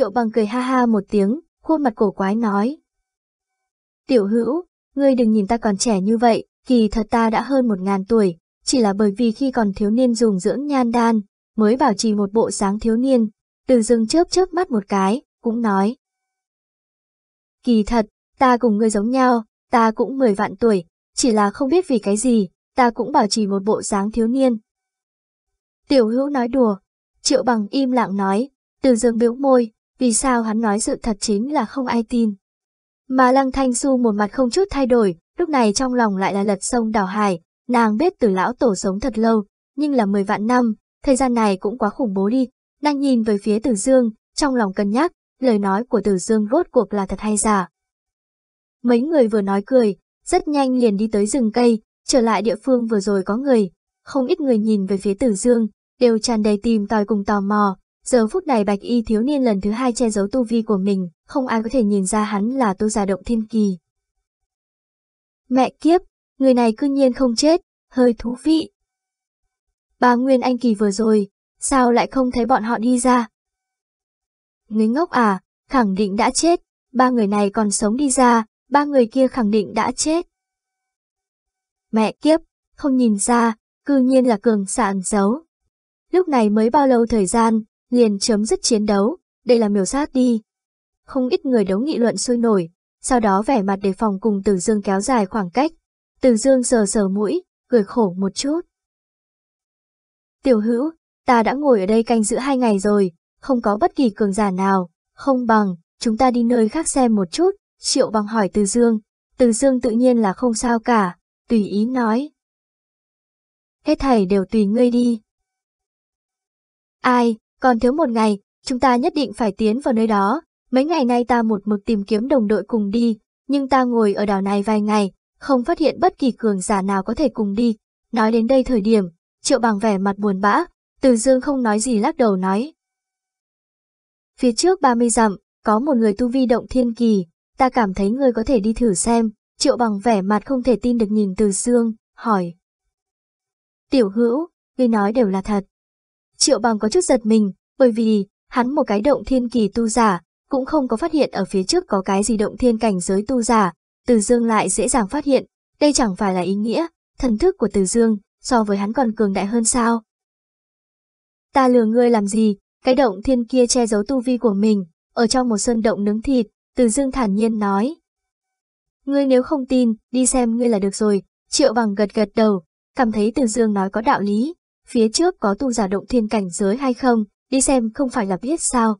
Triệu bằng cười ha ha một tiếng, khuôn mặt cổ quái nói. Tiểu hữu, ngươi đừng nhìn ta còn trẻ như vậy, kỳ thật ta đã hơn một ngàn tuổi, chỉ là bởi vì khi còn thiếu niên dùng dưỡng nhan đan, mới bảo trì một bộ sáng thiếu niên. Từ dưng chớp chớp mắt một cái, cũng nói. Kỳ thật, ta cùng ngươi giống nhau, ta cũng mười vạn tuổi, chỉ là không biết vì cái gì, ta cũng bảo trì một bộ dáng thiếu niên. Tiểu hữu nói đùa, triệu bằng im lặng nói, từ dương biếu môi, vì sao hắn nói sự thật chính là không ai tin. Mà lăng thanh su một mặt không chút thay đổi, lúc này trong lòng lại là lật sông đảo hải, nàng biết từ lão tổ sống thật lâu, nhưng là mười vạn năm, thời gian này cũng quá khủng bố đi, nàng nhìn về phía tử dương, trong lòng cân nhắc, lời nói của tử dương rốt cuộc là thật hay giả. Mấy người vừa nói cười, rất nhanh liền đi tới rừng cây, trở lại địa phương vừa rồi có người, không ít người nhìn về phía tử dương, đều tràn đầy tìm tòi cùng tò mò. Giờ phút này bạch y thiếu niên lần thứ hai che giấu tu vi của mình, không ai có thể nhìn ra hắn là tu giả động thiên kỳ. Mẹ kiếp, người này cư nhiên không chết, hơi thú vị. Ba Nguyên Anh Kỳ vừa rồi, sao lại không thấy bọn họ đi ra? Người ngốc à, khẳng định đã chết, ba người này còn sống đi ra, ba người kia khẳng định đã chết. Mẹ kiếp, không nhìn ra, cư nhiên là cường sạn giấu. Lúc này mới bao lâu thời gian, liền chấm dứt chiến đấu, đây là miểu sát đi. Không ít người đấu nghị luận sôi nổi, sau đó vẻ mặt đề phòng cùng Từ Dương kéo dài khoảng cách. Từ Dương sờ sờ mũi, cười khổ một chút. Tiểu hữu, ta đã ngồi ở đây canh giữ hai ngày rồi, không có bất kỳ cường giả nào, không bằng, chúng ta đi nơi khác xem một chút, Triệu bằng hỏi Từ Dương. Từ Dương tự nhiên là không sao cả, tùy ý nói. Hết thảy đều tùy ngươi đi. Ai, còn thiếu một ngày, chúng ta nhất định phải tiến vào nơi đó. Mấy ngày nay ta một mực tìm kiếm đồng đội cùng đi, nhưng ta ngồi ở đảo này vài ngày, không phát hiện bất kỳ cường giả nào có thể cùng đi. Nói đến đây thời điểm, triệu bằng vẻ mặt buồn bã, từ dương không nói gì lắc đầu nói. Phía trước 30 dặm, có một người tu vi động thiên kỳ, ta cảm thấy ngươi có thể đi thử xem, triệu bằng vẻ mặt không thể tin được nhìn từ dương, hỏi. Tiểu hữu, ngươi nói đều là thật. Triệu bằng có chút giật mình, bởi vì, hắn một cái động thiên kỳ tu giả, cũng không có phát hiện ở phía trước có cái gì động thiên cảnh giới tu giả, từ dương lại dễ dàng phát hiện, đây chẳng phải là ý nghĩa, thần thức của từ dương, so với hắn còn cường đại hơn sao. Ta lừa ngươi làm gì, cái động thiên kia che giấu tu vi của mình, ở trong một sơn động nướng thịt, từ dương thản nhiên nói. Ngươi nếu không tin, đi xem ngươi là được rồi, triệu bằng gật gật đầu, cảm thấy từ dương nói có đạo lý, phía trước có tu giả động thiên cảnh giới hay không, đi xem không phải là biết sao.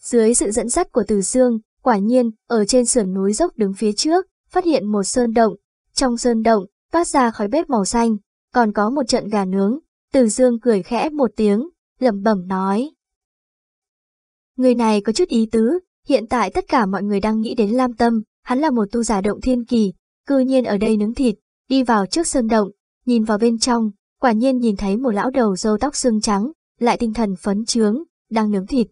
Dưới sự dẫn dắt của từ dương, quả nhiên, ở trên sườn núi dốc đứng phía trước, phát hiện một sơn động, trong sơn động, phát ra khói bếp màu xanh, còn có một trận gà nướng, từ dương cười khẽ một tiếng, lẩm bẩm nói. Người này có chút ý tứ, hiện tại tất cả mọi người đang nghĩ đến Lam Tâm, hắn là một tu giả động thiên kỳ, cư nhiên ở đây nướng thịt, đi vào trước sơn động, nhìn vào bên trong, quả nhiên nhìn thấy một lão đầu râu tóc xương trắng, lại tinh thần phấn trướng, đang nướng thịt.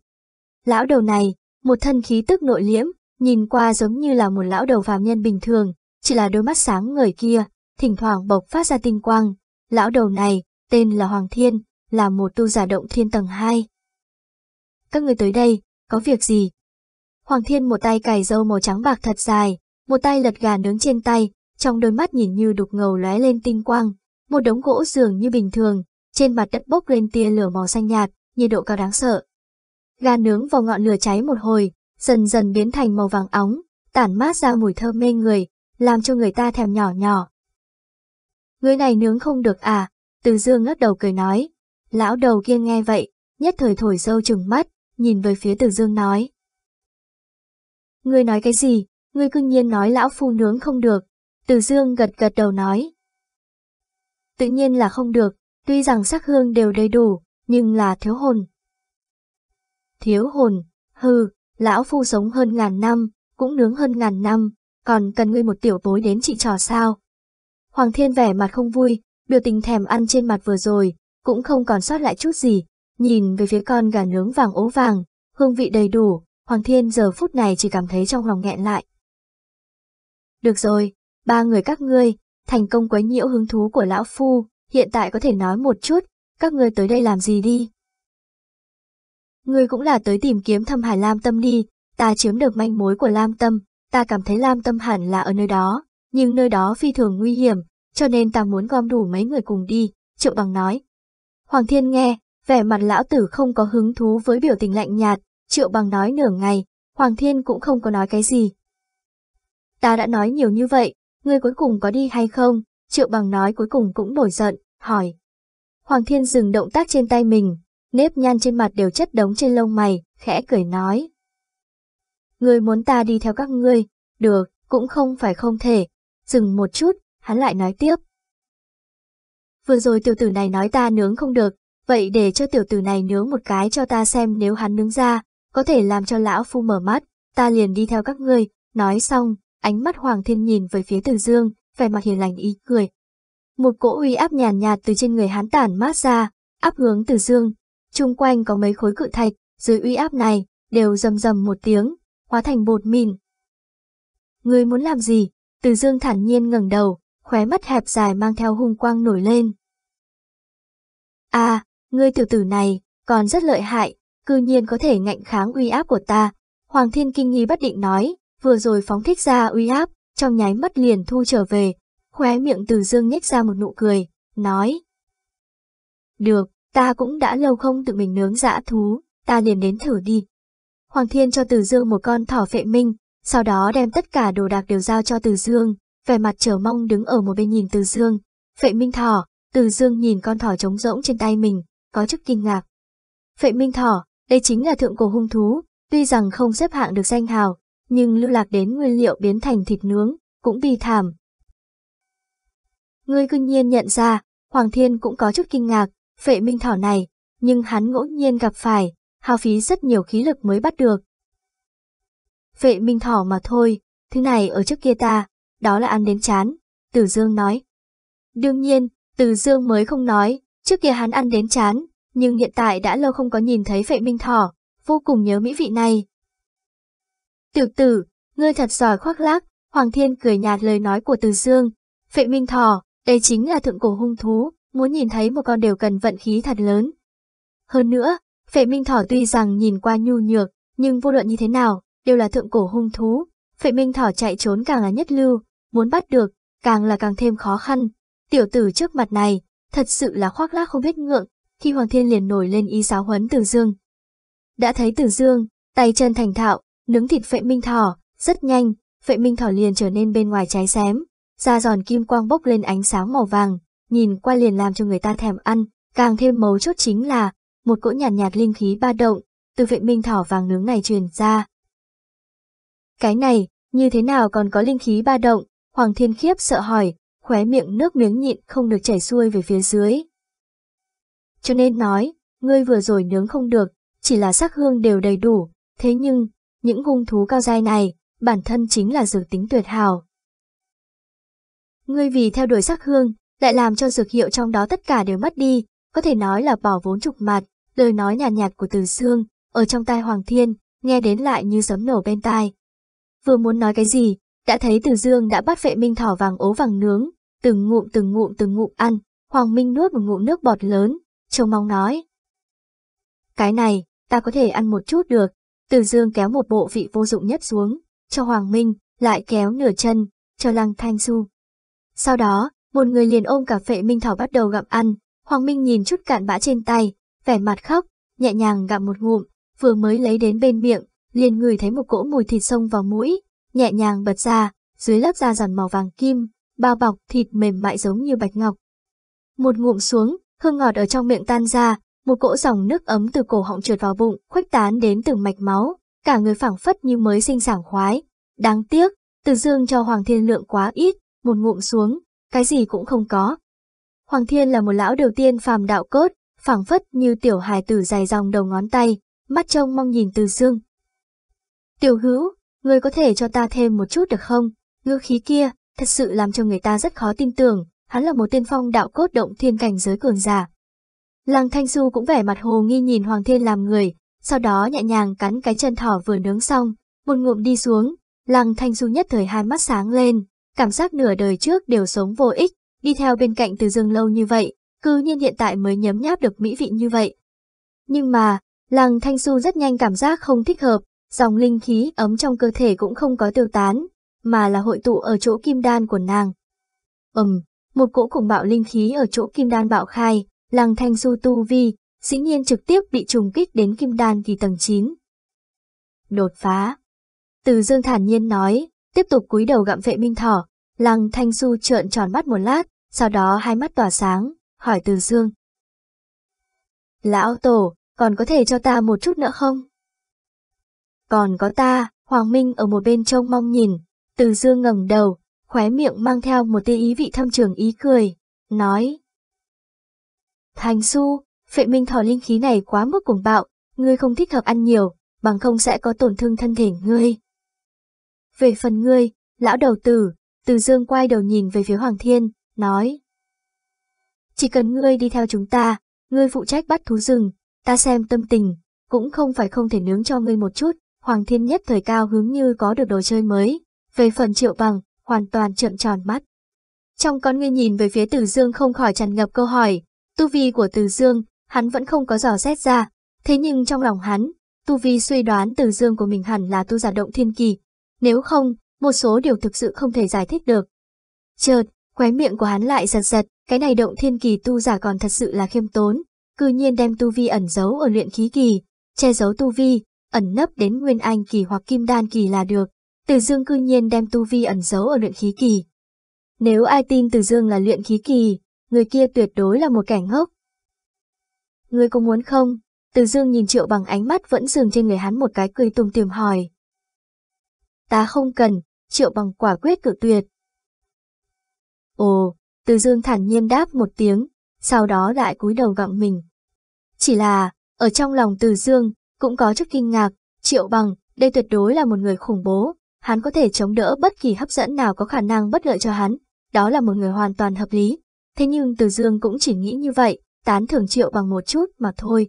Lão đầu này, một thân khí tức nội liễm, nhìn qua giống như là một lão đầu phàm nhân bình thường, chỉ là đôi mắt sáng người kia, thỉnh thoảng bộc phát ra tinh quang. Lão đầu này, tên là Hoàng Thiên, là một tu giả động thiên tầng 2. Các người tới đây, có việc gì? Hoàng Thiên một tay cài râu màu trắng bạc thật dài, một tay lật gà nướng trên tay, trong đôi mắt nhìn như đục ngầu lóe lên tinh quang, một đống gỗ dường như bình thường, trên mặt đất bốc lên tia lửa màu xanh nhạt, nhiệt độ cao đáng sợ. Gà nướng vào ngọn lửa cháy một hồi, dần dần biến thành màu vàng óng, tản mát ra mùi thơm mê người, làm cho người ta thèm nhỏ nhỏ. Người này nướng không được à, từ dương ngất đầu cười nói. Lão đầu kia nghe vậy, nhất thời thổi sâu trừng mắt, nhìn về phía từ dương nói. Ngươi nói cái gì, ngươi cưng nhiên nói lão phu nướng không được, từ dương gật gật đầu nói. Tự nhiên là không được, tuy rằng sắc hương đều đầy đủ, nhưng là thiếu hồn. Thiếu hồn, hừ, lão phu sống hơn ngàn năm, cũng nướng hơn ngàn năm, còn cần ngươi một tiểu bối đến trị trò sao. Hoàng thiên vẻ mặt không vui, biểu tình thèm ăn trên mặt vừa rồi, cũng không còn sót lại chút gì, nhìn về phía con gà nướng vàng ố vàng, hương vị đầy đủ, Hoàng thiên giờ phút này chỉ cảm thấy trong lòng nghẹn lại. Được rồi, ba người các ngươi, thành công quấy nhiễu hứng thú của lão phu, hiện tại có thể nói một chút, các ngươi tới đây làm gì đi. Ngươi cũng là tới tìm kiếm thâm hải Lam Tâm đi, ta chiếm được manh mối của Lam Tâm, ta cảm thấy Lam Tâm hẳn là ở nơi đó, nhưng nơi đó phi thường nguy hiểm, cho nên ta muốn gom đủ mấy người cùng đi, Triệu Bằng nói. Hoàng Thiên nghe, vẻ mặt lão tử không có hứng thú với biểu tình lạnh nhạt, Triệu Bằng nói nửa ngày, Hoàng Thiên cũng không có nói cái gì. Ta đã nói nhiều như vậy, ngươi cuối cùng có đi hay không? Triệu Bằng nói cuối cùng cũng nổi giận, hỏi. Hoàng Thiên dừng động tác trên tay mình, nếp nhăn trên mặt đều chất đống trên lông mày, khẽ cười nói. Ngươi muốn ta đi theo các ngươi, được, cũng không phải không thể. Dừng một chút, hắn lại nói tiếp. Vừa rồi tiểu tử này nói ta nướng không được, vậy để cho tiểu tử này nướng một cái cho ta xem nếu hắn nướng ra, có thể làm cho lão phu mở mắt, ta liền đi theo các ngươi, nói xong, ánh mắt Hoàng Thiên nhìn về phía Từ Dương, vẻ mặt hiền lành ý cười. Một cỗ uy áp nhàn nhạt, từ trên người hắn tản mát ra, áp hướng Từ Dương, chung quanh có mấy khối cự thạch, dưới uy áp này, đều rầm rầm một tiếng, hóa thành bột mìn. Ngươi muốn làm gì? Từ Dương thản nhiên ngẩng đầu, khóe mắt hẹp dài mang theo hung quang nổi lên. À, ngươi tiểu tử này, còn rất lợi hại, cư nhiên có thể ngạnh kháng uy áp của ta. Hoàng Thiên kinh nghi bất định nói, vừa rồi phóng thích ra uy áp, trong nháy mắt liền thu trở về, khóe miệng từ dương nhếch ra một nụ cười, nói. Được, ta cũng đã lâu không tự mình nướng dã thú, ta liền đến thử đi. Hoàng Thiên cho Từ Dương một con thỏ phệ minh, sau đó đem tất cả đồ đạc đều giao cho Từ Dương, vẻ mặt chờ mong đứng ở một bên nhìn Từ Dương. Phệ minh thỏ, Từ Dương nhìn con thỏ trống rỗng trên tay mình, có chút kinh ngạc. Phệ minh thỏ, đây chính là thượng cổ hung thú, tuy rằng không xếp hạng được danh hào, nhưng lưu lạc đến nguyên liệu biến thành thịt nướng, cũng bi thảm. Ngươi cưng nhiên nhận ra, Hoàng Thiên cũng có chút kinh ngạc, phệ minh thỏ này, nhưng hắn ngẫu nhiên gặp phải, hao phí rất nhiều khí lực mới bắt được. Phệ minh thỏ mà thôi, thứ này ở trước kia ta, đó là ăn đến chán, Tử Dương nói. Đương nhiên, Tử Dương mới không nói, trước kia hắn ăn đến chán, nhưng hiện tại đã lâu không có nhìn thấy phệ minh thỏ, vô cùng nhớ mỹ vị này. Tiểu tử, ngươi thật giỏi khoác lác, Hoàng Thiên cười nhạt lời nói của Từ Dương. Phệ minh thỏ, đây chính là thượng cổ hung thú, muốn nhìn thấy một con đều cần vận khí thật lớn. Hơn nữa, phệ minh thỏ tuy rằng nhìn qua nhu nhược, nhưng vô luận như thế nào, đều là thượng cổ hung thú. Phệ minh thỏ chạy trốn càng là nhất lưu, muốn bắt được, càng là càng thêm khó khăn. Tiểu tử trước mặt này, thật sự là khoác lác không biết ngượng, khi Hoàng Thiên liền nổi lên ý giáo huấn Từ Dương. Đã thấy Từ Dương, tay chân thành thạo, nướng thịt phệ minh thỏ, rất nhanh, phệ minh thỏ liền trở nên bên ngoài cháy xém, da giòn kim quang bốc lên ánh sáng màu vàng, nhìn qua liền làm cho người ta thèm ăn, càng thêm mấu chốt chính là, một cỗ nhàn nhạt, nhạt linh khí ba động, từ phệ minh thỏ vàng nướng này truyền ra. Cái này, như thế nào còn có linh khí ba động, Hoàng Thiên Khiếp sợ hỏi, khóe miệng nước miếng nhịn không được chảy xuôi về phía dưới. Cho nên nói, ngươi vừa rồi nướng không được, chỉ là sắc hương đều đầy đủ, thế nhưng, những hung thú cao dai này, bản thân chính là dược tính tuyệt hảo. Ngươi vì theo đuổi sắc hương, lại làm cho dược hiệu trong đó tất cả đều mất đi, có thể nói là bỏ vốn trục mặt, lời nói nhàn nhạt, nhạt của Từ Sương, ở trong tai Hoàng Thiên, nghe đến lại như sấm nổ bên tai. Vừa muốn nói cái gì, đã thấy Từ Dương đã bắt vệ minh thỏ vàng ố vàng nướng, từng ngụm từng ngụm từng ngụm ăn, Hoàng Minh nuốt một ngụm nước bọt lớn, trông mong nói. Cái này, ta có thể ăn một chút được, từ Dương kéo một bộ vị vô dụng nhất xuống, cho Hoàng Minh, lại kéo nửa chân, cho Lăng Thanh Du. Sau đó, một người liền ôm cà phê Minh Thảo bắt đầu gặm ăn, Hoàng Minh nhìn chút cạn bã trên tay, vẻ mặt khóc, nhẹ nhàng gặm một ngụm, vừa mới lấy đến bên miệng, liền ngửi thấy một cỗ mùi thịt sông vào mũi, nhẹ nhàng bật ra, dưới lớp da giòn màu vàng kim, bao bọc thịt mềm mại giống như bạch ngọc. Một ngụm xuống, hương ngọt ở trong miệng tan ra, một cỗ dòng nước ấm từ cổ họng trượt vào bụng, khuếch tán đến từng mạch máu, cả người phảng phất như mới sinh sảng khoái. Đáng tiếc, từ dương cho Hoàng Thiên lượng quá ít, một ngụm xuống, cái gì cũng không có. Hoàng Thiên là một lão đầu tiên phàm đạo cốt, phảng phất như tiểu hài tử dài dòng đầu ngón tay, mắt trông mong nhìn từ dương. Tiểu hữu, người có thể cho ta thêm một chút được không? Ngư khí kia, thật sự làm cho người ta rất khó tin tưởng, hắn là một tiên phong đạo cốt động thiên cảnh giới cường giả. Lăng Thanh Du cũng vẻ mặt hồ nghi nhìn Hoàng Thiên làm người, sau đó nhẹ nhàng cắn cái chân thỏ vừa nướng xong, một ngụm đi xuống, Lăng Thanh Du nhất thời hai mắt sáng lên, cảm giác nửa đời trước đều sống vô ích, đi theo bên cạnh từ dương lâu như vậy, cư nhiên hiện tại mới nhấm nháp được mỹ vị như vậy. Nhưng mà, Lăng Thanh Du rất nhanh cảm giác không thích hợp, dòng linh khí ấm trong cơ thể cũng không có tiêu tán, mà là hội tụ ở chỗ kim đan của nàng. Ừm, một cỗ cùng bạo linh khí ở chỗ kim đan bạo khai, Lăng Thanh Du tu vi, dĩ nhiên trực tiếp bị trùng kích đến kim đan kỳ tầng 9. Đột phá. Từ Dương thản nhiên nói, tiếp tục cúi đầu gặm vệ minh thỏ, Lăng Thanh Du trợn tròn mắt một lát, sau đó hai mắt tỏa sáng, hỏi Từ Dương. Lão Tổ, còn có thể cho ta một chút nữa không? Còn có ta, Hoàng Minh ở một bên trông mong nhìn, Từ Dương ngẩng đầu, khóe miệng mang theo một tia ý vị thâm trường ý cười, nói. Thành Xu, phệ minh thỏ linh khí này quá mức cuồng bạo, ngươi không thích hợp ăn nhiều, bằng không sẽ có tổn thương thân thể ngươi. Về phần ngươi, lão đầu tử, từ dương quay đầu nhìn về phía Hoàng Thiên, nói. Chỉ cần ngươi đi theo chúng ta, ngươi phụ trách bắt thú rừng, ta xem tâm tình, cũng không phải không thể nướng cho ngươi một chút, Hoàng Thiên nhất thời cao hướng như có được đồ chơi mới. Về phần triệu bằng, hoàn toàn trợn tròn mắt. Trong con ngươi nhìn về phía Từ Dương không khỏi tràn ngập câu hỏi, tu vi của Từ Dương, hắn vẫn không có dò xét ra, thế nhưng trong lòng hắn, tu vi suy đoán Từ Dương của mình hẳn là tu giả động thiên kỳ, nếu không, một số điều thực sự không thể giải thích được. Chợt, khóe miệng của hắn lại giật giật, cái này động thiên kỳ tu giả còn thật sự là khiêm tốn, cư nhiên đem tu vi ẩn giấu ở luyện khí kỳ, che giấu tu vi, ẩn nấp đến nguyên anh kỳ hoặc kim đan kỳ là được. Từ Dương cư nhiên đem tu vi ẩn giấu ở luyện khí kỳ. Nếu ai tin Từ Dương là luyện khí kỳ, người kia tuyệt đối là một kẻ ngốc. Ngươi có muốn không? Từ Dương nhìn Triệu bằng ánh mắt vẫn dừng trên người hắn một cái cười tùm tìm hỏi. Ta không cần, Triệu bằng quả quyết cự tuyệt. Ồ, Từ Dương thản nhiên đáp một tiếng, sau đó lại cúi đầu gặm mình. Chỉ là, ở trong lòng Từ Dương, cũng có chút kinh ngạc, Triệu bằng, đây tuyệt đối là một người khủng bố, hắn có thể chống đỡ bất kỳ hấp dẫn nào có khả năng bất lợi cho hắn, đó là một người hoàn toàn hợp lý. Thế nhưng Từ Dương cũng chỉ nghĩ như vậy, tán thưởng Triệu bằng một chút mà thôi.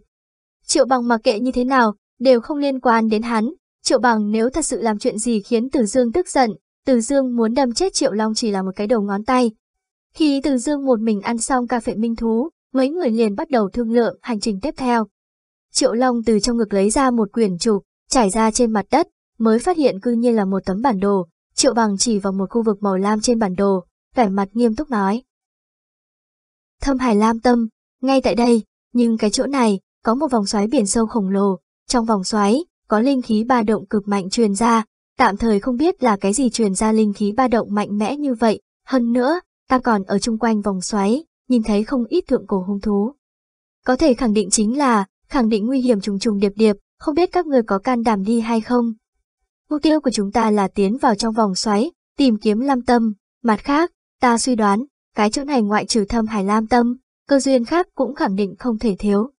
Triệu bằng mặc kệ như thế nào, đều không liên quan đến hắn. Triệu bằng nếu thật sự làm chuyện gì khiến Từ Dương tức giận, Từ Dương muốn đâm chết Triệu Long chỉ là một cái đầu ngón tay. Khi Từ Dương một mình ăn xong cà phê minh thú, mấy người liền bắt đầu thương lượng hành trình tiếp theo. Triệu Long từ trong ngực lấy ra một quyển trục, trải ra trên mặt đất, mới phát hiện cư nhiên là một tấm bản đồ. Triệu bằng chỉ vào một khu vực màu lam trên bản đồ, vẻ mặt nghiêm túc nói. Thâm Hải Lam Tâm, ngay tại đây, nhưng cái chỗ này, có một vòng xoáy biển sâu khổng lồ, trong vòng xoáy, có linh khí ba động cực mạnh truyền ra, tạm thời không biết là cái gì truyền ra linh khí ba động mạnh mẽ như vậy, hơn nữa, ta còn ở chung quanh vòng xoáy, nhìn thấy không ít thượng cổ hung thú. Có thể khẳng định chính là, khẳng định nguy hiểm trùng trùng điệp điệp, không biết các người có can đảm đi hay không. Mục tiêu của chúng ta là tiến vào trong vòng xoáy, tìm kiếm lam tâm, mặt khác, ta suy đoán, cái chỗ này ngoại trừ thâm hải lam tâm, cơ duyên khác cũng khẳng định không thể thiếu.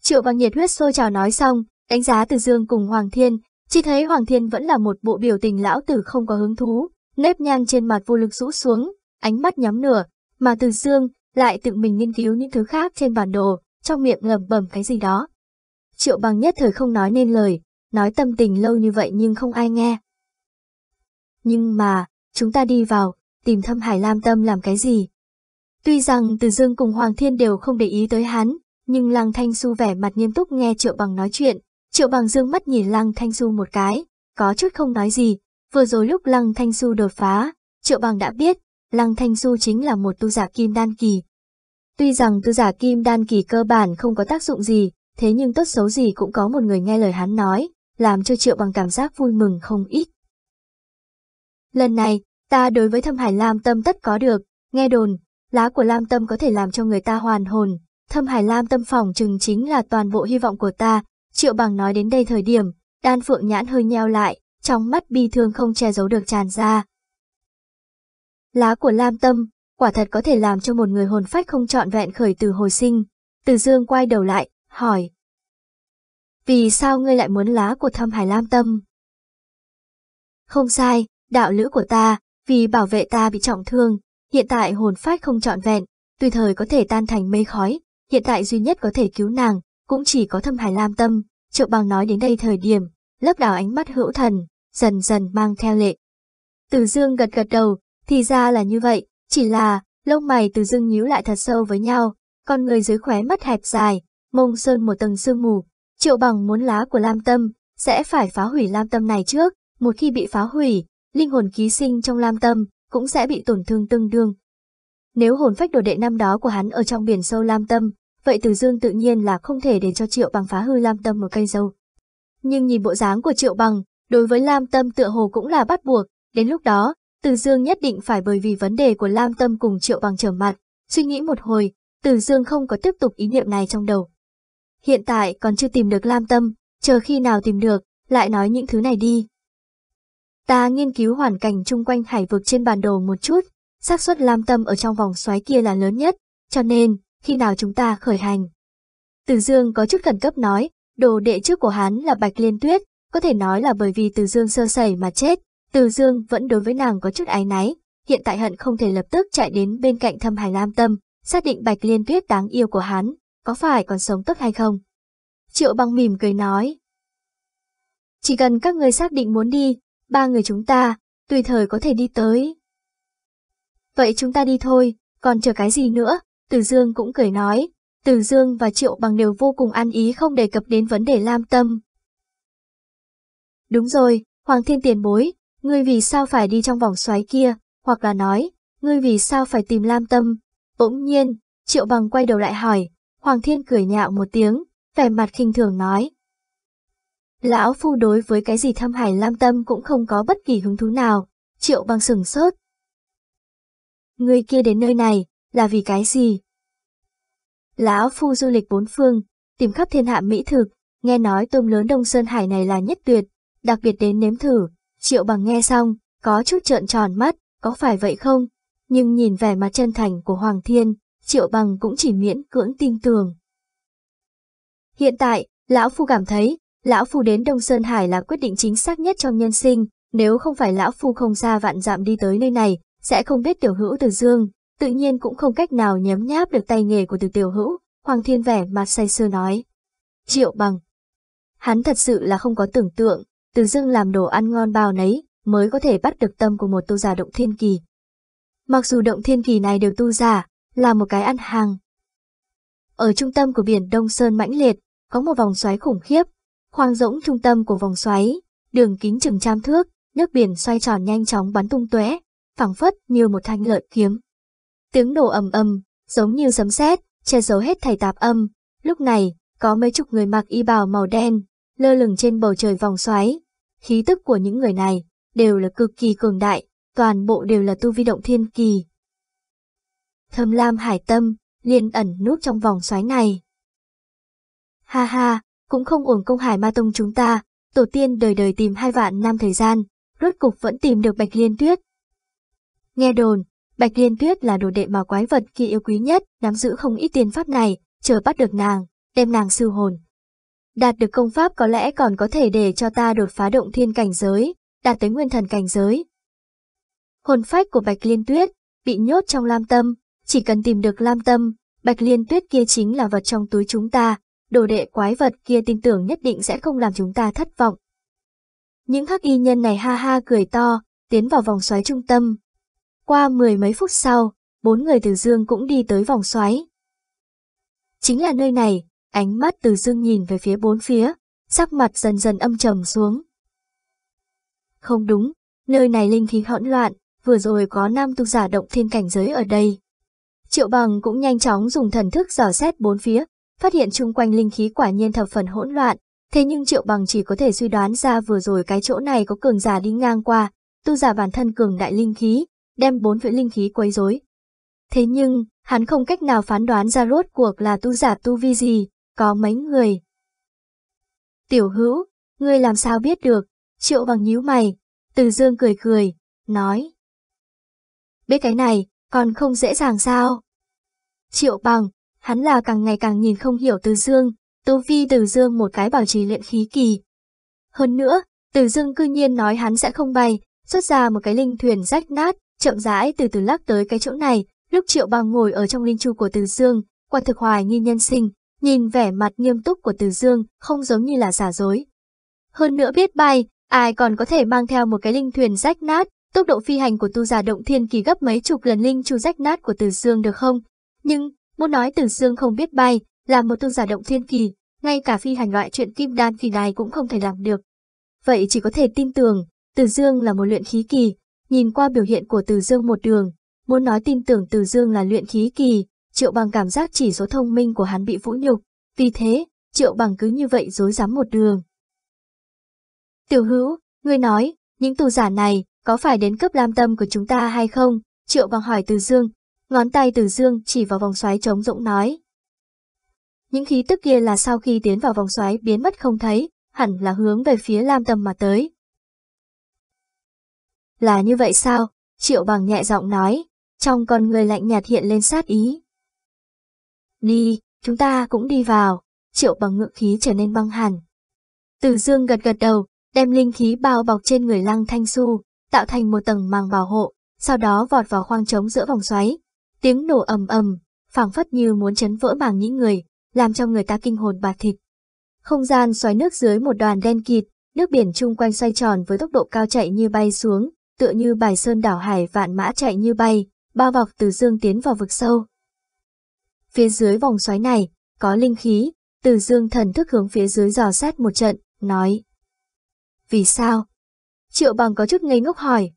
Triệu bằng nhiệt huyết sôi trào nói xong, đánh giá từ dương cùng Hoàng Thiên, chỉ thấy Hoàng Thiên vẫn là một bộ biểu tình lão tử không có hứng thú, nếp nhăn trên mặt vô lực rũ xuống, ánh mắt nhắm nửa, mà từ dương lại tự mình nghiên cứu những thứ khác trên bản đồ, trong miệng lẩm bẩm cái gì đó. Triệu bằng nhất thời không nói nên lời, nói tâm tình lâu như vậy nhưng không ai nghe. Nhưng mà, chúng ta đi vào, tìm thâm hải lam tâm làm cái gì? Tuy rằng Từ Dương cùng Hoàng Thiên đều không để ý tới hắn, nhưng Lăng Thanh Xu vẻ mặt nghiêm túc nghe Triệu Bằng nói chuyện. Triệu Bằng dương mắt nhìn Lăng Thanh Xu một cái, có chút không nói gì. Vừa rồi lúc Lăng Thanh Xu đột phá, Triệu Bằng đã biết, Lăng Thanh Xu chính là một tu giả kim đan kỳ. Tuy rằng tu giả kim đan kỳ cơ bản không có tác dụng gì, thế nhưng tốt xấu gì cũng có một người nghe lời hắn nói, làm cho Triệu Bằng cảm giác vui mừng không ít. Lần này, ta đối với thâm hải lam tâm tất có được, nghe đồn, lá của lam tâm có thể làm cho người ta hoàn hồn, thâm hải lam tâm phòng chừng chính là toàn bộ hy vọng của ta, Triệu Bằng nói đến đây thời điểm, đan phượng nhãn hơi nheo lại, trong mắt bi thương không che giấu được tràn ra. Lá của lam tâm, quả thật có thể làm cho một người hồn phách không trọn vẹn khởi từ hồi sinh. Từ dương quay đầu lại, hỏi. Vì sao ngươi lại muốn lá của thâm hải lam tâm? Không sai, đạo lữ của ta, vì bảo vệ ta bị trọng thương, hiện tại hồn phách không trọn vẹn, tùy thời có thể tan thành mây khói, hiện tại duy nhất có thể cứu nàng, cũng chỉ có thâm hải lam tâm, triệu bằng nói đến đây thời điểm, lấp đảo ánh mắt hữu thần, dần dần mang theo lệ. Từ dương gật gật đầu, thì ra là như vậy, chỉ là, lông mày từ dương nhíu lại thật sâu với nhau, con người dưới khóe mắt hẹp dài, mông sơn một tầng sương mù, Triệu bằng muốn lá của Lam Tâm, sẽ phải phá hủy Lam Tâm này trước, một khi bị phá hủy, linh hồn ký sinh trong Lam Tâm cũng sẽ bị tổn thương tương đương. Nếu hồn phách đồ đệ năm đó của hắn ở trong biển sâu Lam Tâm, vậy Từ Dương tự nhiên là không thể để cho Triệu Bằng phá hư Lam Tâm một cây dâu. Nhưng nhìn bộ dáng của Triệu Bằng, đối với Lam Tâm tựa hồ cũng là bắt buộc, đến lúc đó, Từ Dương nhất định phải bởi vì vấn đề của Lam Tâm cùng Triệu Bằng trở mặt, suy nghĩ một hồi, Từ Dương không có tiếp tục ý niệm này trong đầu. Hiện tại còn chưa tìm được Lam Tâm, chờ khi nào tìm được, lại nói những thứ này đi. Ta nghiên cứu hoàn cảnh chung quanh hải vực trên bản đồ một chút, xác suất Lam Tâm ở trong vòng xoáy kia là lớn nhất, cho nên, khi nào chúng ta khởi hành. Từ Dương có chút khẩn cấp nói, đồ đệ trước của hắn là Bạch Liên Tuyết, có thể nói là bởi vì Từ Dương sơ sẩy mà chết, Từ Dương vẫn đối với nàng có chút áy náy, hiện tại hận không thể lập tức chạy đến bên cạnh thâm hải Lam Tâm, xác định Bạch Liên Tuyết đáng yêu của hắn, có phải còn sống tốt hay không. Triệu băng mỉm cười nói. Chỉ cần các người xác định muốn đi, ba người chúng ta, tùy thời có thể đi tới. Vậy chúng ta đi thôi, còn chờ cái gì nữa, Từ Dương cũng cười nói. Từ Dương và Triệu Bằng đều vô cùng an ý không đề cập đến vấn đề lam tâm. Đúng rồi, Hoàng Thiên tiền bối, ngươi vì sao phải đi trong vòng xoáy kia, hoặc là nói, ngươi vì sao phải tìm lam tâm. Bỗng nhiên, Triệu Bằng quay đầu lại hỏi, Hoàng Thiên cười nhạo một tiếng, vẻ mặt khinh thường nói. Lão Phu đối với cái gì thâm hải lam tâm cũng không có bất kỳ hứng thú nào, Triệu Bằng sừng sốt, Người kia đến nơi này, là vì cái gì? Lão phu du lịch bốn phương, tìm khắp thiên hạ mỹ thực, nghe nói tôm lớn Đông Sơn Hải này là nhất tuyệt, đặc biệt đến nếm thử, triệu bằng nghe xong, có chút trợn tròn mắt, có phải vậy không? Nhưng nhìn vẻ mặt chân thành của Hoàng Thiên, triệu bằng cũng chỉ miễn cưỡng tin tưởng. Hiện tại, Lão Phu cảm thấy, Lão Phu đến Đông Sơn Hải là quyết định chính xác nhất trong nhân sinh, nếu không phải Lão Phu không xa vạn dặm đi tới nơi này, sẽ không biết tiểu hữu từ dương, tự nhiên cũng không cách nào nhấm nháp được tay nghề của từ tiểu hữu, Hoàng Thiên vẻ mặt say sưa nói. Triệu bằng. Hắn thật sự là không có tưởng tượng, từ dương làm đồ ăn ngon bao nấy, mới có thể bắt được tâm của một tu giả động thiên kỳ. Mặc dù động thiên kỳ này đều tu giả, là một cái ăn hàng. Ở trung tâm của biển Đông Sơn mãnh liệt, có một vòng xoáy khủng khiếp, khoang rỗng trung tâm của vòng xoáy, đường kính chừng trăm thước, nước biển xoay tròn nhanh chóng bắn tung tóe, phẳng phất như một thanh lợi kiếm. Tiếng nổ ầm ầm, giống như sấm sét, che giấu hết thầy tạp âm. Lúc này, có mấy chục người mặc y bào màu đen, lơ lửng trên bầu trời vòng xoáy. Khí tức của những người này đều là cực kỳ cường đại, toàn bộ đều là tu vi động thiên kỳ. Thâm lam hải tâm, liền ẩn núp trong vòng xoáy này. Ha ha, cũng không uổng công hải ma tông chúng ta, tổ tiên đời đời tìm hai vạn năm thời gian, rốt cục vẫn tìm được bạch liên tuyết, Nghe đồn, Bạch Liên Tuyết là đồ đệ mà quái vật kia yêu quý nhất, nắm giữ không ít tiền pháp này, chờ bắt được nàng, đem nàng sư hồn. Đạt được công pháp có lẽ còn có thể để cho ta đột phá động thiên cảnh giới, đạt tới nguyên thần cảnh giới. Hồn phách của Bạch Liên Tuyết bị nhốt trong lam tâm, chỉ cần tìm được lam tâm, Bạch Liên Tuyết kia chính là vật trong túi chúng ta, đồ đệ quái vật kia tin tưởng nhất định sẽ không làm chúng ta thất vọng. Những hắc y nhân này ha ha cười to, tiến vào vòng xoáy trung tâm, qua mười mấy phút sau, bốn người từ dương cũng đi tới vòng xoáy. Chính là nơi này, ánh mắt từ dương nhìn về phía bốn phía, sắc mặt dần dần âm trầm xuống. Không đúng, nơi này linh khí hỗn loạn, vừa rồi có nam tu giả động thiên cảnh giới ở đây. Triệu bằng cũng nhanh chóng dùng thần thức dò xét bốn phía, phát hiện chung quanh linh khí quả nhiên thập phần hỗn loạn, thế nhưng Triệu bằng chỉ có thể suy đoán ra vừa rồi cái chỗ này có cường giả đi ngang qua, tu giả bản thân cường đại linh khí, đem bốn vị linh khí quấy rối. Thế nhưng, hắn không cách nào phán đoán ra rốt cuộc là tu giả tu vi gì, có mấy người. Tiểu hữu, ngươi làm sao biết được, triệu bằng nhíu mày, từ dương cười cười, nói. Biết cái này, còn không dễ dàng sao? Triệu bằng, hắn là càng ngày càng nhìn không hiểu từ dương, tu vi từ dương một cái bảo trì luyện khí kỳ. Hơn nữa, từ dương cư nhiên nói hắn sẽ không bay, xuất ra một cái linh thuyền rách nát, chậm rãi từ từ lắc tới cái chỗ này, lúc Triệu Bằng ngồi ở trong linh chu của Từ Dương, quả thực hoài nghi nhân sinh, nhìn vẻ mặt nghiêm túc của Từ Dương, không giống như là giả dối. Hơn nữa biết bay, ai còn có thể mang theo một cái linh thuyền rách nát, tốc độ phi hành của tu giả động thiên kỳ gấp mấy chục lần linh chu rách nát của Từ Dương được không? Nhưng, muốn nói Từ Dương không biết bay, là một tu giả động thiên kỳ, ngay cả phi hành loại chuyện kim đan kỳ này cũng không thể làm được. Vậy chỉ có thể tin tưởng, Từ Dương là một luyện khí kỳ, nhìn qua biểu hiện của Từ Dương một đường, muốn nói tin tưởng Từ Dương là luyện khí kỳ, Triệu Bằng cảm giác chỉ số thông minh của hắn bị vũ nhục, vì thế, Triệu Bằng cứ như vậy dối dám một đường. Tiểu hữu, ngươi nói, những tù giả này có phải đến cấp lam tâm của chúng ta hay không? Triệu Bằng hỏi Từ Dương, ngón tay Từ Dương chỉ vào vòng xoáy trống rỗng nói. Những khí tức kia là sau khi tiến vào vòng xoáy biến mất không thấy, hẳn là hướng về phía lam tâm mà tới. Là như vậy sao? Triệu Bằng nhẹ giọng nói, trong con người lạnh nhạt hiện lên sát ý. Đi, chúng ta cũng đi vào, triệu bằng ngựa khí trở nên băng hẳn. Từ dương gật gật đầu, đem linh khí bao bọc trên người lăng thanh su, tạo thành một tầng màng bảo hộ, sau đó vọt vào khoang trống giữa vòng xoáy. Tiếng nổ ầm ầm, phảng phất như muốn chấn vỡ màng nhĩ người, làm cho người ta kinh hồn bạt thịt. Không gian xoáy nước dưới một đoàn đen kịt, nước biển chung quanh xoay tròn với tốc độ cao chạy như bay xuống, tựa như bài sơn đảo hải vạn mã chạy như bay, bao bọc từ dương tiến vào vực sâu. Phía dưới vòng xoáy này, có linh khí, từ dương thần thức hướng phía dưới dò xét một trận, nói. Vì sao? Triệu bằng có chút ngây ngốc hỏi.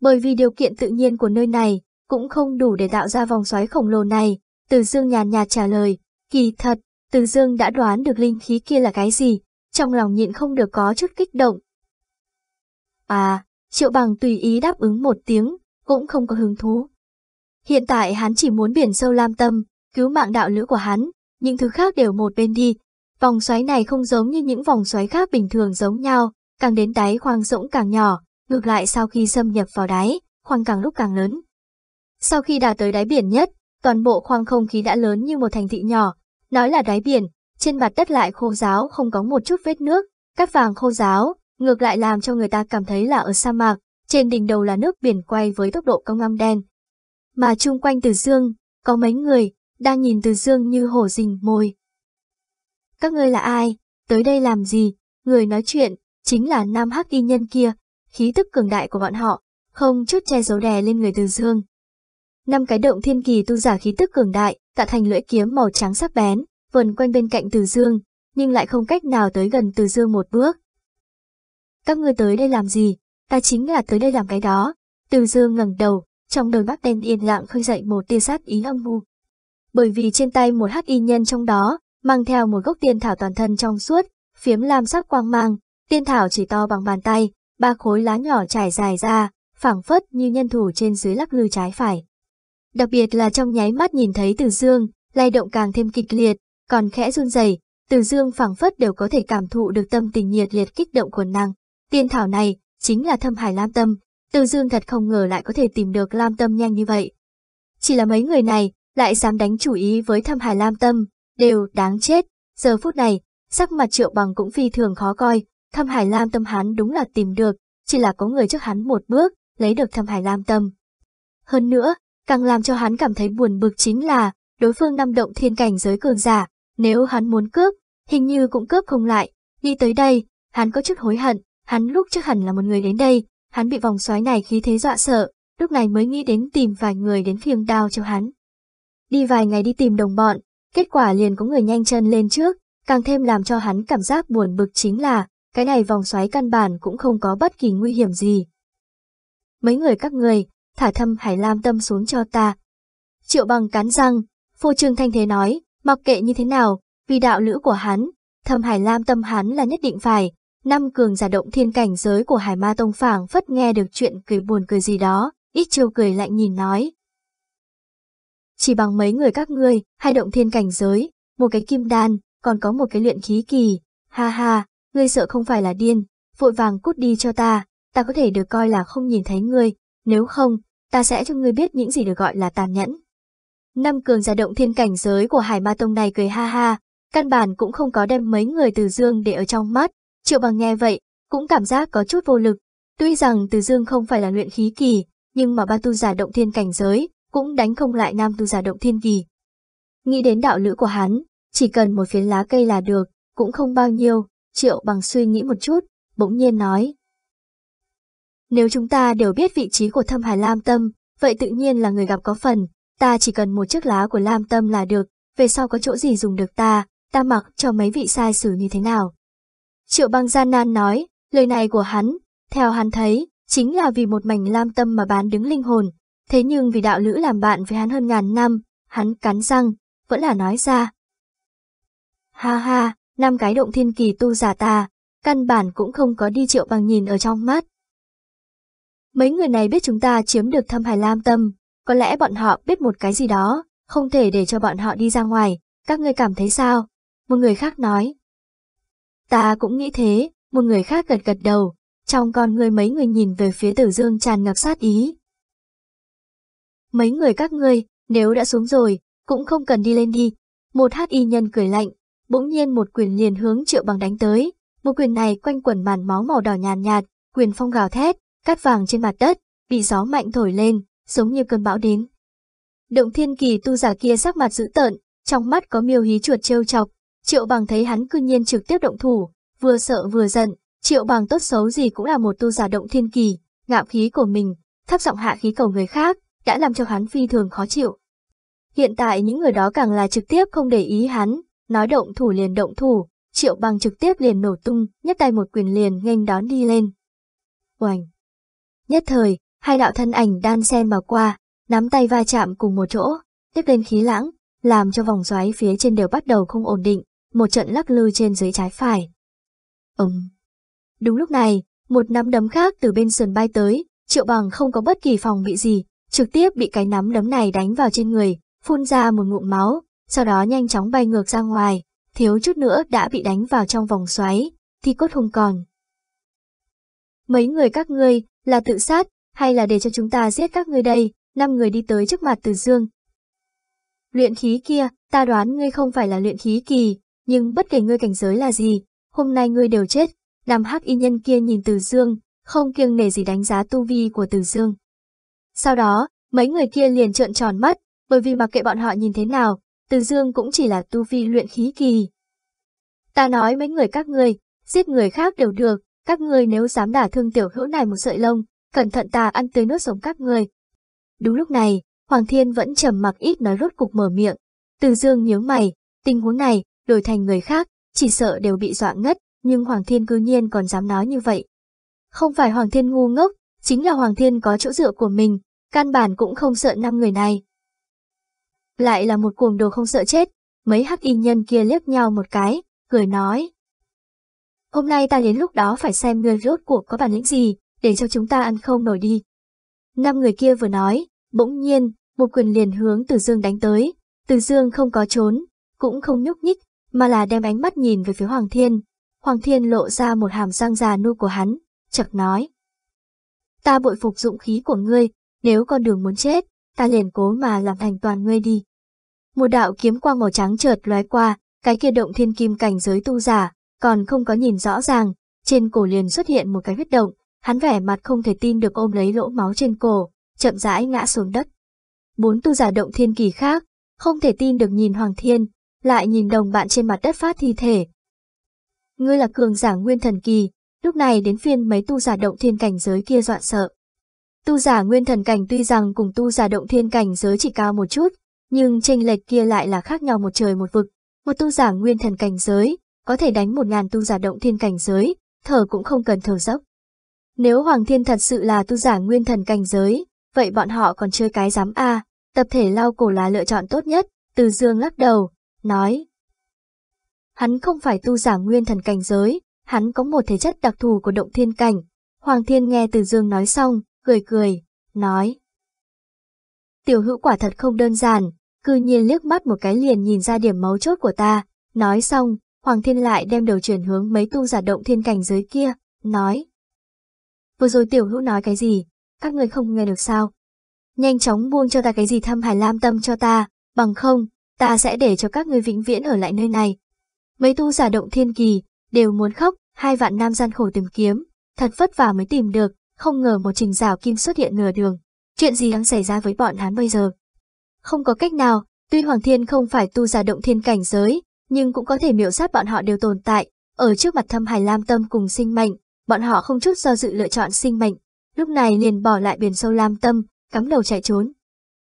Bởi vì điều kiện tự nhiên của nơi này cũng không đủ để tạo ra vòng xoáy khổng lồ này, từ dương nhàn nhạt trả lời, kỳ thật, từ dương đã đoán được linh khí kia là cái gì, trong lòng nhịn không được có chút kích động. À, triệu bằng tùy ý đáp ứng một tiếng, cũng không có hứng thú. Hiện tại hắn chỉ muốn biển sâu lam tâm, cứu mạng đạo lữ của hắn, những thứ khác đều một bên đi. Vòng xoáy này không giống như những vòng xoáy khác bình thường giống nhau, càng đến đáy khoang rỗng càng nhỏ, ngược lại sau khi xâm nhập vào đáy, khoang càng lúc càng lớn. Sau khi đã tới đáy biển nhất, toàn bộ khoang không khí đã lớn như một thành thị nhỏ, nói là đáy biển, trên mặt đất lại khô giáo không có một chút vết nước, cát vàng khô giáo, ngược lại làm cho người ta cảm thấy là ở sa mạc, trên đỉnh đầu là nước biển quay với tốc độ cong ngăm đen. Mà chung quanh Từ Dương, có mấy người, đang nhìn Từ Dương như hổ rình mồi. Các ngươi là ai? Tới đây làm gì? Người nói chuyện, chính là nam hắc y nhân kia, khí tức cường đại của bọn họ, không chút che giấu đè lên người Từ Dương. Năm cái động thiên kỳ tu giả khí tức cường đại, tạo thành lưỡi kiếm màu trắng sắc bén, vần quanh bên cạnh Từ Dương, nhưng lại không cách nào tới gần Từ Dương một bước. Các ngươi tới đây làm gì? ta chính là tới đây làm cái đó. Từ dương ngẩng đầu, trong đôi mắt đen yên lặng khơi dậy một tia sát ý âm mưu. Bởi vì trên tay một hắc y nhân trong đó, mang theo một gốc tiên thảo toàn thân trong suốt, phiếm lam sắc quang mang, tiên thảo chỉ to bằng bàn tay, ba khối lá nhỏ trải dài ra, phảng phất như nhân thủ trên dưới lắc lư trái phải. Đặc biệt là trong nháy mắt nhìn thấy Từ Dương, lay động càng thêm kịch liệt, còn khẽ run rẩy, Từ Dương phảng phất đều có thể cảm thụ được tâm tình nhiệt liệt kích động của nàng. Tiên thảo này, chính là thâm hải lam tâm. Từ dương thật không ngờ lại có thể tìm được lam tâm nhanh như vậy. Chỉ là mấy người này lại dám đánh chủ ý với thâm hải lam tâm, đều đáng chết. Giờ phút này, sắc mặt triệu bằng cũng phi thường khó coi, thâm hải lam tâm hắn đúng là tìm được, chỉ là có người trước hắn một bước, lấy được thâm hải lam tâm. Hơn nữa, càng làm cho hắn cảm thấy buồn bực chính là, đối phương năm động thiên cảnh giới cường giả, nếu hắn muốn cướp, hình như cũng cướp không lại, đi tới đây, hắn có chút hối hận, Hắn lúc trước hẳn là một người đến đây, hắn bị vòng xoáy này khí thế dọa sợ, lúc này mới nghĩ đến tìm vài người đến phiêng đao cho hắn. Đi vài ngày đi tìm đồng bọn, kết quả liền có người nhanh chân lên trước, càng thêm làm cho hắn cảm giác buồn bực chính là, cái này vòng xoáy căn bản cũng không có bất kỳ nguy hiểm gì. Mấy người các người, thả thâm hải lam tâm xuống cho ta. Triệu bằng cắn răng, phô trương thanh thế nói, mặc kệ như thế nào, vì đạo lữ của hắn, thâm hải lam tâm hắn là nhất định phải, năm cường giả động thiên cảnh giới của Hải Ma Tông phảng phất nghe được chuyện cười buồn cười gì đó, ít chiêu cười lạnh nhìn nói. Chỉ bằng mấy người các ngươi, hai động thiên cảnh giới, một cái kim đan, còn có một cái luyện khí kỳ, ha ha, ngươi sợ không phải là điên, vội vàng cút đi cho ta, ta có thể được coi là không nhìn thấy ngươi, nếu không, ta sẽ cho ngươi biết những gì được gọi là tàn nhẫn. Năm cường giả động thiên cảnh giới của Hải Ma Tông này cười ha ha, căn bản cũng không có đem mấy người từ dương để ở trong mắt, Triệu bằng nghe vậy, cũng cảm giác có chút vô lực. Tuy rằng Từ Dương không phải là luyện khí kỳ, nhưng mà ba tu giả động thiên cảnh giới, cũng đánh không lại nam tu giả động thiên kỳ. Nghĩ đến đạo lữ của hắn, chỉ cần một phiến lá cây là được, cũng không bao nhiêu, Triệu bằng suy nghĩ một chút, bỗng nhiên nói. Nếu chúng ta đều biết vị trí của thâm hải Lam Tâm, vậy tự nhiên là người gặp có phần, ta chỉ cần một chiếc lá của Lam Tâm là được, về sau có chỗ gì dùng được ta, ta mặc cho mấy vị sai xử như thế nào. Triệu băng gian nan nói, lời này của hắn, theo hắn thấy, chính là vì một mảnh lam tâm mà bán đứng linh hồn. Thế nhưng vì đạo lữ làm bạn với hắn hơn ngàn năm, hắn cắn răng, vẫn là nói ra. Ha ha, năm cái động thiên kỳ tu giả ta, căn bản cũng không có đi triệu bằng nhìn ở trong mắt. Mấy người này biết chúng ta chiếm được thâm hải lam tâm, có lẽ bọn họ biết một cái gì đó, không thể để cho bọn họ đi ra ngoài, các ngươi cảm thấy sao? Một người khác nói. Ta cũng nghĩ thế, một người khác gật gật đầu, trong con người mấy người nhìn về phía tử dương tràn ngập sát ý. Mấy người các ngươi, nếu đã xuống rồi, cũng không cần đi lên đi. Một hát y nhân cười lạnh, bỗng nhiên một quyền liền hướng triệu bằng đánh tới. Một quyền này quanh quẩn màn máu màu đỏ nhàn nhạt, quyền phong gào thét, cát vàng trên mặt đất, bị gió mạnh thổi lên, giống như cơn bão đến. Động thiên kỳ tu giả kia sắc mặt dữ tợn, trong mắt có miêu hí chuột trêu chọc. Triệu bằng thấy hắn cư nhiên trực tiếp động thủ, vừa sợ vừa giận, triệu bằng tốt xấu gì cũng là một tu giả động thiên kỳ, ngạo khí của mình, thấp giọng hạ khí cầu người khác, đã làm cho hắn phi thường khó chịu. Hiện tại những người đó càng là trực tiếp không để ý hắn, nói động thủ liền động thủ, triệu bằng trực tiếp liền nổ tung, nhấc tay một quyền liền nghênh đón đi lên. Oành! Nhất thời, hai đạo thân ảnh đan xen mà qua, nắm tay va chạm cùng một chỗ, tiếp lên khí lãng, làm cho vòng xoáy phía trên đều bắt đầu không ổn định, một trận lắc lư trên dưới trái phải. Ừm. Đúng lúc này, một nắm đấm khác từ bên sườn bay tới, triệu bằng không có bất kỳ phòng bị gì, trực tiếp bị cái nắm đấm này đánh vào trên người, phun ra một ngụm máu, sau đó nhanh chóng bay ngược ra ngoài, thiếu chút nữa đã bị đánh vào trong vòng xoáy, thì cốt hùng còn. Mấy người các ngươi, là tự sát, hay là để cho chúng ta giết các ngươi đây, năm người đi tới trước mặt Từ Dương. Luyện khí kia, ta đoán ngươi không phải là luyện khí kỳ, nhưng bất kể ngươi cảnh giới là gì, hôm nay ngươi đều chết. Nam hắc y nhân kia nhìn Từ Dương, không kiêng nể gì đánh giá tu vi của Từ Dương. Sau đó, mấy người kia liền trợn tròn mắt, bởi vì mặc kệ bọn họ nhìn thế nào, Từ Dương cũng chỉ là tu vi luyện khí kỳ. Ta nói mấy người các ngươi, giết người khác đều được, các ngươi nếu dám đả thương tiểu hữu này một sợi lông, cẩn thận ta ăn tươi nuốt sống các ngươi. Đúng lúc này, Hoàng Thiên vẫn trầm mặc ít nói rốt cục mở miệng. Từ Dương nhớ mày, tình huống này, đổi thành người khác, chỉ sợ đều bị dọa ngất, nhưng Hoàng Thiên cư nhiên còn dám nói như vậy. Không phải Hoàng Thiên ngu ngốc, chính là Hoàng Thiên có chỗ dựa của mình, căn bản cũng không sợ năm người này. Lại là một cuồng đồ không sợ chết, mấy hắc y nhân kia liếc nhau một cái, cười nói. Hôm nay ta đến lúc đó phải xem ngươi rốt cuộc có bản lĩnh gì, để cho chúng ta ăn không nổi đi. Năm người kia vừa nói, bỗng nhiên, một quyền liền hướng Từ Dương đánh tới. Từ Dương không có trốn, cũng không nhúc nhích, mà là đem ánh mắt nhìn về phía Hoàng Thiên. Hoàng Thiên lộ ra một hàm răng già nu của hắn, chật nói. Ta bội phục dụng khí của ngươi, nếu con đường muốn chết, ta liền cố mà làm thành toàn ngươi đi. Một đạo kiếm quang màu trắng chợt lóe qua, cái kia động thiên kim cảnh giới tu giả, còn không có nhìn rõ ràng, trên cổ liền xuất hiện một cái huyết động, hắn vẻ mặt không thể tin được ôm lấy lỗ máu trên cổ, chậm rãi ngã xuống đất. Bốn tu giả động thiên kỳ khác, không thể tin được nhìn Hoàng Thiên, lại nhìn đồng bạn trên mặt đất phát thi thể. Ngươi là cường giả nguyên thần kỳ, lúc này đến phiên mấy tu giả động thiên cảnh giới kia dọa sợ. Tu giả nguyên thần cảnh tuy rằng cùng tu giả động thiên cảnh giới chỉ cao một chút, nhưng tranh lệch kia lại là khác nhau một trời một vực. Một tu giả nguyên thần cảnh giới, có thể đánh một ngàn tu giả động thiên cảnh giới, thở cũng không cần thở dốc. Nếu Hoàng Thiên thật sự là tu giả nguyên thần cảnh giới, vậy bọn họ còn chơi cái dám a tập thể lau cổ là lựa chọn tốt nhất, từ dương lắc đầu, nói. Hắn không phải tu giả nguyên thần cảnh giới, hắn có một thể chất đặc thù của động thiên cảnh. Hoàng Thiên nghe từ dương nói xong, cười cười, nói. Tiểu hữu quả thật không đơn giản, cư nhiên liếc mắt một cái liền nhìn ra điểm mấu chốt của ta. Nói xong, Hoàng Thiên lại đem đầu chuyển hướng mấy tu giả động thiên cảnh giới kia, nói. Vừa rồi tiểu hữu nói cái gì, các người không nghe được sao? Nhanh chóng buông cho ta cái gì thăm hải lam tâm cho ta, bằng không, ta sẽ để cho các người vĩnh viễn ở lại nơi này. Mấy tu giả động thiên kỳ, đều muốn khóc, hai vạn nam gian khổ tìm kiếm, thật vất vả mới tìm được, không ngờ một trình rào kim xuất hiện nửa đường. Chuyện gì đang xảy ra với bọn hắn bây giờ? Không có cách nào, tuy Hoàng Thiên không phải tu giả động thiên cảnh giới, nhưng cũng có thể miểu sát bọn họ đều tồn tại, ở trước mặt thâm hải lam tâm cùng sinh mệnh, bọn họ không chút do dự lựa chọn sinh mệnh, lúc này liền bỏ lại biển sâu lam tâm, cắm đầu chạy trốn.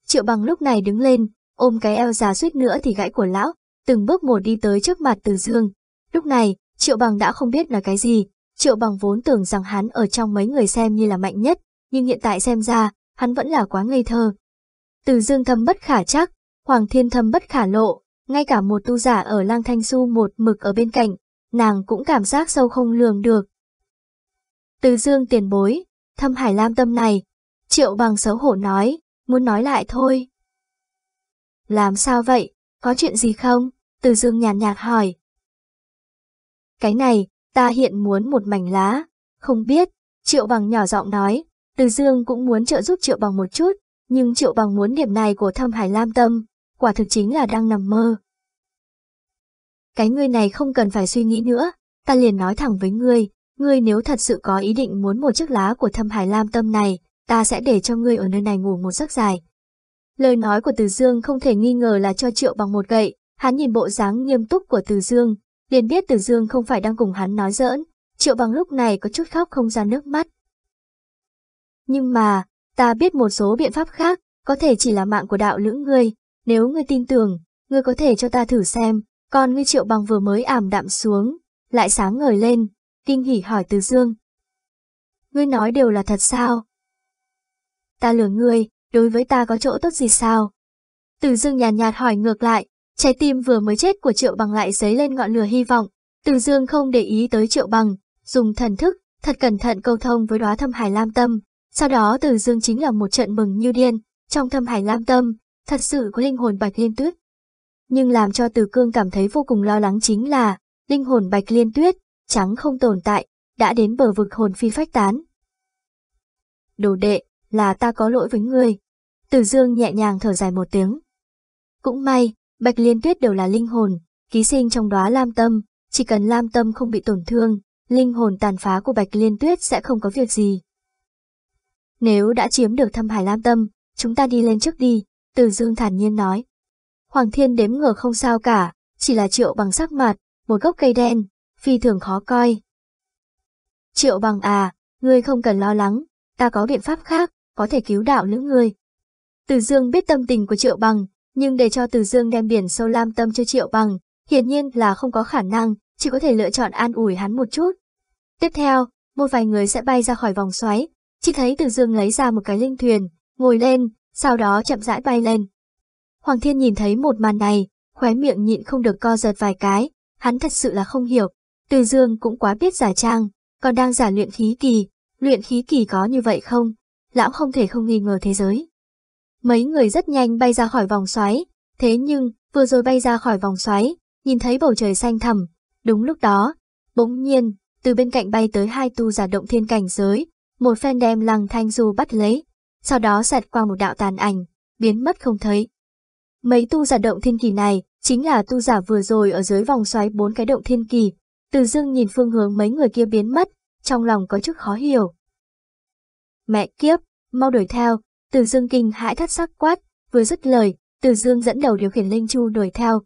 Triệu bằng lúc này đứng lên, ôm cái eo già suýt nữa thì gãy của lão, từng bước một đi tới trước mặt Từ Dương. Lúc này, Triệu Bằng đã không biết nói cái gì, Triệu Bằng vốn tưởng rằng hắn ở trong mấy người xem như là mạnh nhất, nhưng hiện tại xem ra, hắn vẫn là quá ngây thơ. Từ Dương thâm bất khả chắc, Hoàng Thiên thâm bất khả lộ, ngay cả một tu giả ở Lang Thanh Su một mực ở bên cạnh, nàng cũng cảm giác sâu không lường được. Từ Dương tiền bối, thâm hải lam tâm này, Triệu Bằng xấu hổ nói, muốn nói lại thôi. Làm sao vậy, có chuyện gì không? Từ Dương nhàn nhạt hỏi. Cái này, ta hiện muốn một mảnh lá, không biết, Triệu Bằng nhỏ giọng nói, Từ Dương cũng muốn trợ giúp Triệu Bằng một chút, nhưng Triệu Bằng muốn điểm này của thâm hải lam tâm, quả thực chính là đang nằm mơ. Cái ngươi này không cần phải suy nghĩ nữa, ta liền nói thẳng với ngươi, ngươi nếu thật sự có ý định muốn một chiếc lá của thâm hải lam tâm này, ta sẽ để cho ngươi ở nơi này ngủ một giấc dài. Lời nói của Từ Dương không thể nghi ngờ là cho Triệu bằng một gậy, hắn nhìn bộ dáng nghiêm túc của Từ Dương, liền biết Từ Dương không phải đang cùng hắn nói giỡn, Triệu bằng lúc này có chút khóc không ra nước mắt. Nhưng mà, ta biết một số biện pháp khác, có thể chỉ là mạng của đạo lưỡng ngươi, nếu ngươi tin tưởng, ngươi có thể cho ta thử xem, còn ngươi Triệu bằng vừa mới ảm đạm xuống, lại sáng ngời lên, kinh hỉ hỏi Từ Dương. Ngươi nói đều là thật sao? Ta lừa ngươi, đối với ta có chỗ tốt gì sao? Từ Dương nhàn nhạt, nhạt hỏi ngược lại, trái tim vừa mới chết của Triệu Bằng lại dấy lên ngọn lửa hy vọng. Từ Dương không để ý tới Triệu Bằng, dùng thần thức, thật cẩn thận câu thông với đóa thâm hải lam tâm. Sau đó Từ Dương chính là một trận mừng như điên, trong thâm hải lam tâm, thật sự có linh hồn bạch liên tuyết. Nhưng làm cho Từ Cương cảm thấy vô cùng lo lắng chính là, linh hồn bạch liên tuyết, trắng không tồn tại, đã đến bờ vực hồn phi phách tán. Đồ đệ, là ta có lỗi với người Từ dương nhẹ nhàng thở dài một tiếng. Cũng may, bạch liên tuyết đều là linh hồn, ký sinh trong đóa lam tâm, chỉ cần lam tâm không bị tổn thương, linh hồn tàn phá của bạch liên tuyết sẽ không có việc gì. Nếu đã chiếm được thâm hải lam tâm, chúng ta đi lên trước đi, từ dương thản nhiên nói. Hoàng thiên đếm ngờ không sao cả, chỉ là triệu bằng sắc mặt, một gốc cây đen, phi thường khó coi. Triệu bằng à, ngươi không cần lo lắng, ta có biện pháp khác, có thể cứu đạo nữ người. Từ Dương biết tâm tình của Triệu Bằng, nhưng để cho Từ Dương đem biển sâu lam tâm cho Triệu Bằng, hiển nhiên là không có khả năng, chỉ có thể lựa chọn an ủi hắn một chút. Tiếp theo, một vài người sẽ bay ra khỏi vòng xoáy, chỉ thấy Từ Dương lấy ra một cái linh thuyền, ngồi lên, sau đó chậm rãi bay lên. Hoàng Thiên nhìn thấy một màn này, khóe miệng nhịn không được co giật vài cái, hắn thật sự là không hiểu, Từ Dương cũng quá biết giả trang, còn đang giả luyện khí kỳ, luyện khí kỳ có như vậy không? Lão không thể không nghi ngờ thế giới. Mấy người rất nhanh bay ra khỏi vòng xoáy, thế nhưng, vừa rồi bay ra khỏi vòng xoáy, nhìn thấy bầu trời xanh thẳm. Đúng lúc đó, bỗng nhiên, từ bên cạnh bay tới hai tu giả động thiên cảnh giới, một phen đem lăng thanh du bắt lấy, sau đó xẹt qua một đạo tàn ảnh, biến mất không thấy. Mấy tu giả động thiên kỳ này, chính là tu giả vừa rồi ở dưới vòng xoáy bốn cái động thiên kỳ. Từ dương nhìn phương hướng mấy người kia biến mất, trong lòng có chút khó hiểu. Mẹ kiếp, mau đuổi theo, từ dương kinh hãi thất sắc quát, vừa dứt lời, từ dương dẫn đầu điều khiển Linh Chu đuổi theo.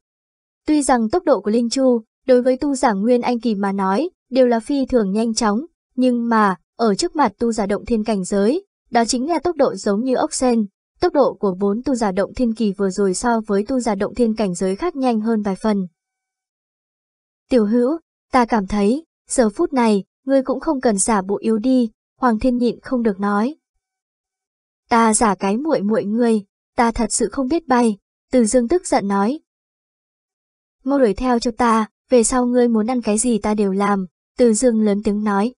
Tuy rằng tốc độ của Linh Chu, đối với tu giả Nguyên Anh Kỳ mà nói, đều là phi thường nhanh chóng, nhưng mà, ở trước mặt tu giả động thiên cảnh giới, đó chính là tốc độ giống như ốc sen. Tốc độ của bốn tu giả động thiên kỳ vừa rồi so với tu giả động thiên cảnh giới khác nhanh hơn vài phần. Tiểu hữu, ta cảm thấy, giờ phút này, ngươi cũng không cần giả bộ yếu đi, Hoàng Thiên nhịn không được nói. Ta giả cái muội muội ngươi, ta thật sự không biết bay, Từ Dương tức giận nói. Mau đuổi theo cho ta, về sau ngươi muốn ăn cái gì ta đều làm, Từ Dương lớn tiếng nói.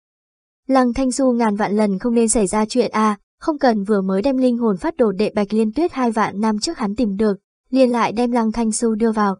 Lăng Thanh Du ngàn vạn lần không nên xảy ra chuyện à, không cần vừa mới đem linh hồn phát đồ đệ bạch liên tuyết hai vạn năm trước hắn tìm được, liền lại đem Lăng Thanh Du đưa vào.